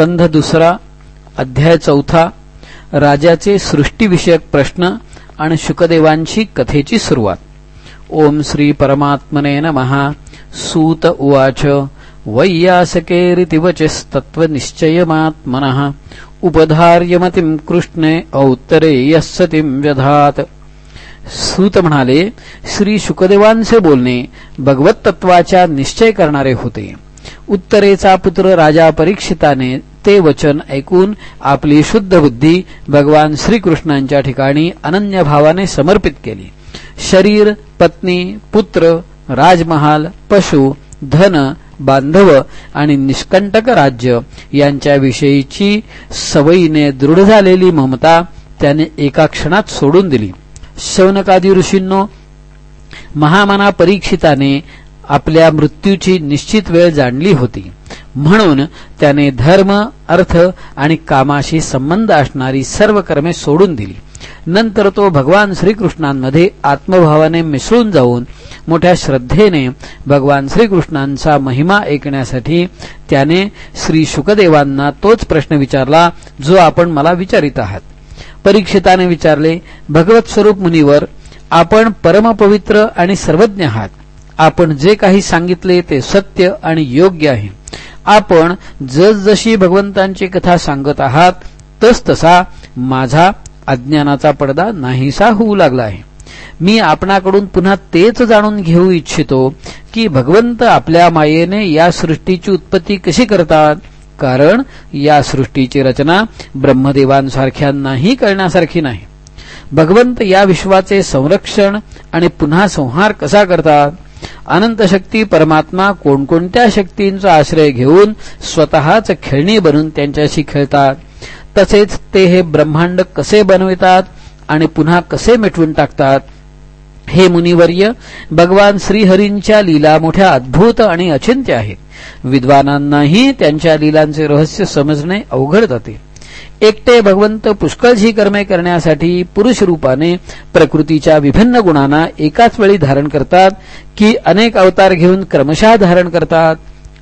स्कंध दुसरा अध्याय चौथा राजाचे सृष्टीविषयक प्रश्न आणि शुकदेवांची कथेची सुरुवात. ओम श्री परमात्मने नमः. सूत उवाच वैयासकेरितिवचिस्तत्त्वनिश्चयमात्मनः उपधार्यमतिं कृष्णे औत्तरेयः सतीं व्यधात. सूत म्हणाले श्री शुकदेवांचे बोलणे भगवत तत्वाच्या निश्चय करणारे होते. उत्तरेचा पुत्र राजा परीक्षिताने ते वचन ऐकून आपली शुद्ध बुद्धी भगवान श्रीकृष्णांच्या ठिकाणी अनन्य भावाने समर्पित केली. शरीर पत्नी पुत्र राजमहाल पशु धन बांधव आणि निष्कंटक राज्य यांच्याविषयीची सवयीने दृढ झालेली ममता त्याने एका क्षणात सोडून दिली. शौनकादी ऋषींनो महामना परीक्षिताने आपल्या मृत्यूची निश्चित वेळ जाणली होती. म्हणून त्याने धर्म अर्थ आणि कामाशी संबंध असणारी सर्व कर्मे सोडून दिली. नंतर तो भगवान श्रीकृष्णांमध्ये आत्मभावाने मिसळून जाऊन मोठ्या श्रद्धेने भगवान श्रीकृष्णांचा महिमा ऐकण्यासाठी त्याने श्री शुकदेवांना तोच प्रश्न विचारला जो आपण मला विचारित आहात. परीक्षिताने विचारले भगवत स्वरूप मुनीवर आपण परमपवित्र आणि सर्वज्ञ आहात. आपण जे काही सांगितले ते सत्य आणि योग्य आहे. आपण जसजशी भगवंतांची कथा सांगत आहात तस तसा माझा अज्ञानाचा पडदा नाहीसा होऊ लागला आहे. मी आपणाकडून पुन्हा तेच जाणून घेऊ इच्छितो की भगवंत आपल्या मायेने या सृष्टीची उत्पत्ती कशी करतात? कारण या सृष्टीची रचना ब्रह्मदेवांसारख्यांनाही करण्यासारखी नाही. भगवंत या विश्वाचे संरक्षण आणि पुन्हा संहार कसा करतात? अनंत शक्ती परमात्मा कोणकोणत्या शक्तींचा आश्रय घेऊन स्वतःच खेळणी बनून त्यांच्याशी खेळतात. तसेच ते हे ब्रह्मांड कसे बनवितात आणि पुन्हा कसे मिटवून टाकतात. हे मुनिवर्य भगवान श्रीहरींच्या लीला मोठ्या अद्भुत आणि अचिंत्य आहेत विद्वानांनाही त्यांच्या लीलांचे रहस्य समजणे अवघड जाते. एकटे भगवंत पुष्कळशी कर्मे करण्यासाठी पुरुष रूपाने प्रकृतीच्या विभिन्न गुणांना एकाच वेळी धारण करतात की अनेक अवतार घेऊन क्रमशः धारण करतात.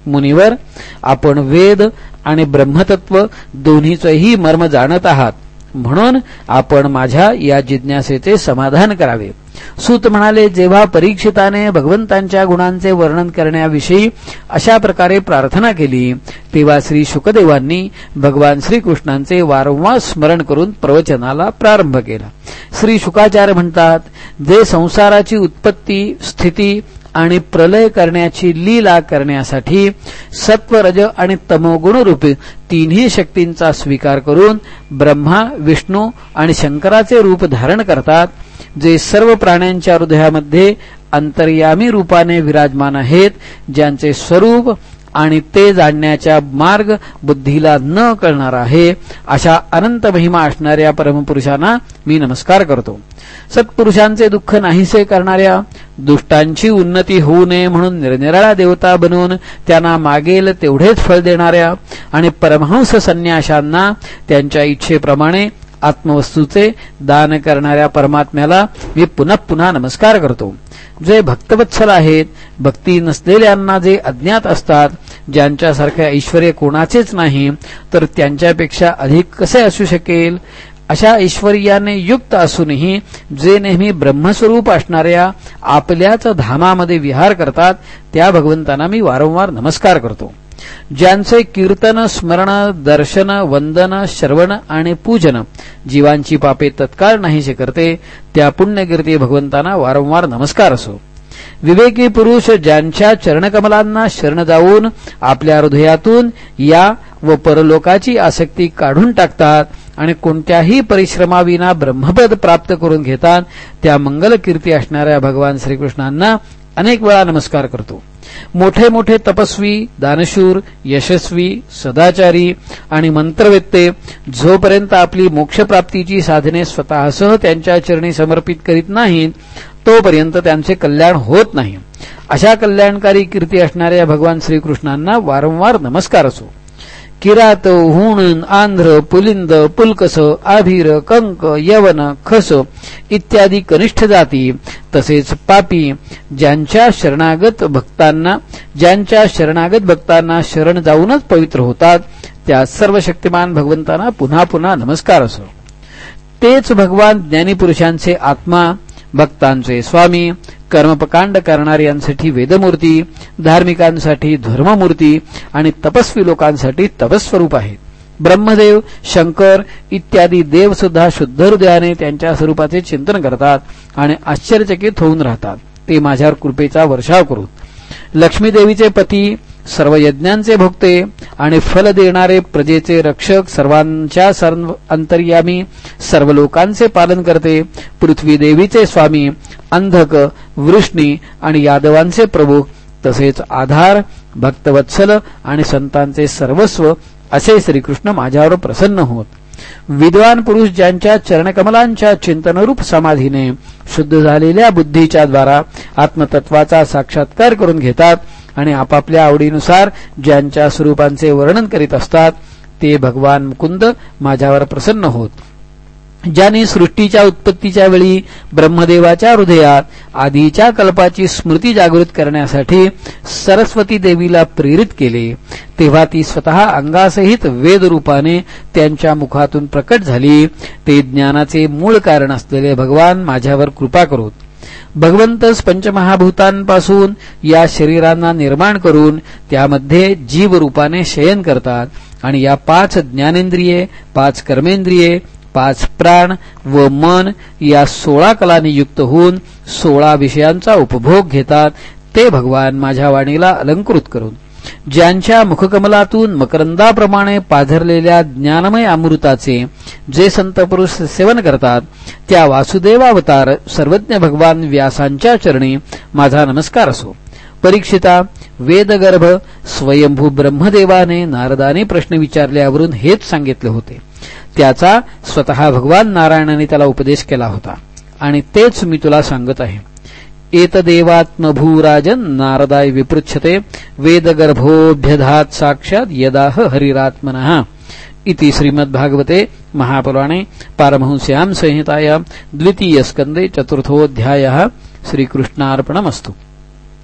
मुनिवर आपण वेद आणि ब्रह्मतत्व दोन्हीचंही मर्म जाणत आहात. म्हणून आपण माझ्या या जिज्ञासेचे समाधान करावे. सूत म्हणाले जेव्हा परीक्षिताने भगवंतांच्या गुणांचे वर्णन करण्याविषयी अशा प्रकारे प्रार्थना केली तेव्हा श्री शुकदेवांनी भगवान श्रीकृष्णांचे वारंवार स्मरण करून प्रवचनाला प्रारंभ केला. श्री शुकाचार्य म्हणतात जे संसाराची उत्पत्ती स्थिती आणि प्रलय करण्याची लीला करण्यासाठी सत्वरज आणि तमोगुण रूपी तिन्ही शक्तींचा स्वीकार करून ब्रह्मा विष्णू आणि शंकराचे रूप धारण करतात जे सर्व प्राण्यांच्या हृदयामध्ये अंतर्यामी रूपाने विराजमान आहेत ज्यांचे स्वरूप आणि ते जाणण्याच्या मार्ग बुद्धीला न कळणार आहे अशा अनंत महिमा असणाऱ्या परमपुरुषांना मी नमस्कार करतो. सत्पुरुषांचे दुःख नाहीसे करणाऱ्या दुष्टांची उन्नती होऊ नये म्हणून निरनिराळा देवता बनवून त्यांना मागेल तेवढेच फळ देणाऱ्या आणि परमहंस संन्याशांना त्यांच्या इच्छेप्रमाणे आत्मवस्तूचे दान करणाऱ्या परमात्म्याला मी पुन्हा पुन्हा नमस्कार करतो. जे भक्तवत्सल आहेत भक्ती नसलेल्यांना जे अज्ञात असतात ज्यांच्यासारख्या ऐश्वर कोणाचेच नाही तर त्यांच्यापेक्षा अधिक कसे असू शकेल? अशा ऐश्वर्याने युक्त असूनही जे नेहमी ब्रह्मस्वरूप असणाऱ्या आपल्याच धामामध्ये विहार करतात त्या भगवंतांना मी वारंवार नमस्कार करतो. ज्यांचे कीर्तन स्मरण दर्शन वंदन श्रवण आणि पूजन जीवांची पापे तत्काळ नाहीसे करते त्या पुण्यकीर्ती भगवंतांना वारंवार नमस्कार असो. विवेकी पुरुष ज्यांच्या चरणकमलांना शरण जाऊन आपल्या हृदयातून या व परलोकाची आसक्ती काढून टाकतात आणि कोणत्याही परिश्रमाविना ब्रह्मपद प्राप्त करून घेतात त्या मंगलकीर्ती असणाऱ्या भगवान श्रीकृष्णांना अनेक वेळा नमस्कार करतो. मोठे मोठे तपस्वी दानशूर यशस्वी सदाचारी आणि मंत्रवेत्ते जोपर्यंत आपली मोक्षप्राप्तीची साधने स्वतःसह त्यांच्या चरणी समर्पित करीत नाहीत तोपर्यंत त्यांचे कल्याण होत नाही. अशा कल्याणकारी कीर्ती असणाऱ्या भगवान श्रीकृष्णांना वारंवार नमस्कार असो. किरात हुण आंध्र पुलिंद पुलकस आभीर कंक यवन खस इत्यादी कनिष्ठ जाती. तसेच पापी ज्यांच्या शरणागत भक्तांना ज्यांच्या शरणागत भक्तांना शरण जाऊनच पवित्र होतात त्या सर्व शक्तिमान भगवंतांना पुन्हा पुन्हा नमस्कार असो. तेच भगवान ज्ञानीपुरुषांचे आत्मा भक्तांचे स्वामी कर्मपकांड करणाऱ्यांसाठी वेदमूर्ती धार्मिकांसाठी धर्ममूर्ती आणि तपस्वी लोकांसाठी तपस्वरूप आहेत. ब्रह्मदेव शंकर इत्यादी देव सुद्धा शुद्ध हृदयाने त्यांच्या स्वरूपाचे चिंतन करतात आणि आश्चर्यचकित होऊन राहतात. ते माझ्यावर कृपेचा वर्षाव करून. लक्ष्मीदेवीचे पती सर्व यज्ञांचे भोगते आणि फल देणारे प्रजेचे रक्षक सर्वांच्या सर्व अंतर्यामी सर्व लोकांचे पालन करते. पृथ्वी देवीचे स्वामी अंधक वृष्णी आणि यादवांचे प्रभू तसेच आधार भक्तवत्सल आणि संतांचे सर्वस्व असे श्रीकृष्ण माझ्यावर प्रसन्न होत. विद्वान पुरुष ज्यांच्या चरणकमलांच्या चिंतनरूप समाधीने शुद्ध झालेल्या बुद्धीच्या द्वारा आत्मतत्वाचा साक्षात्कार करून घेतात आणि आपापल्या आवडीनुसार ज्यांच्या स्वरूपांचे वर्णन करीत असतात ते भगवान मुकुंद माझ्यावर प्रसन्न होत. ज्यांनी सृष्टीच्या उत्पत्तीच्या वेळी ब्रह्मदेवाच्या हृदयात आधीच्या कल्पाची स्मृती जागृत करण्यासाठी सरस्वती देवीला प्रेरित केले. तेव्हा ती स्वतः अंगासहित वेद रूपाने त्यांच्या मुखातून प्रकट झाली. ते ज्ञानाचे मूळ कारण असलेले भगवान माझ्यावर कृपा करोत. भगवंतच पंचमहाभूतांपासून या शरीरांना निर्माण करून त्यामध्ये जीव रूपाने शयन करतात. आणि या पाच ज्ञानेंद्रिये पाच कर्मेंद्रिये पाच प्राण व मन या सोळा कलांनी युक्त होऊन सोळा विषयांचा उपभोग घेतात ते भगवान माझ्या वाणीला अलंकृत करून. ज्यांच्या मुखकमलातून मकरंदाप्रमाणे पाझरलेल्या ज्ञानमय अमृताचे जे संत पुरुष सेवन करतात त्या वासुदेवावतार सर्वज्ञ भगवान व्यासांच्या चरणी माझा नमस्कार असो. परीक्षिता वेदगर्भ स्वयंभू ब्रह्मदेवाने नारदाने प्रश्न विचारल्यावरून हेच सांगितले होते. त्याचा स्वतः भगवान नारायणाने त्याला उपदेश केला होता. आणि तेच मी तुला सांगत आहे. एतदेवात्मभूराजन नारदाय विपृच्छते वेदगर्भोभ्यधात साक्षात् यदाह हरिरात्मनः इति श्रीमद्भागवते महापुराणे पारमहंस्यां संहितायां द्वितीयस्कन्दे चतुर्थोऽध्यायः श्रीकृष्णार्पणमस्तु।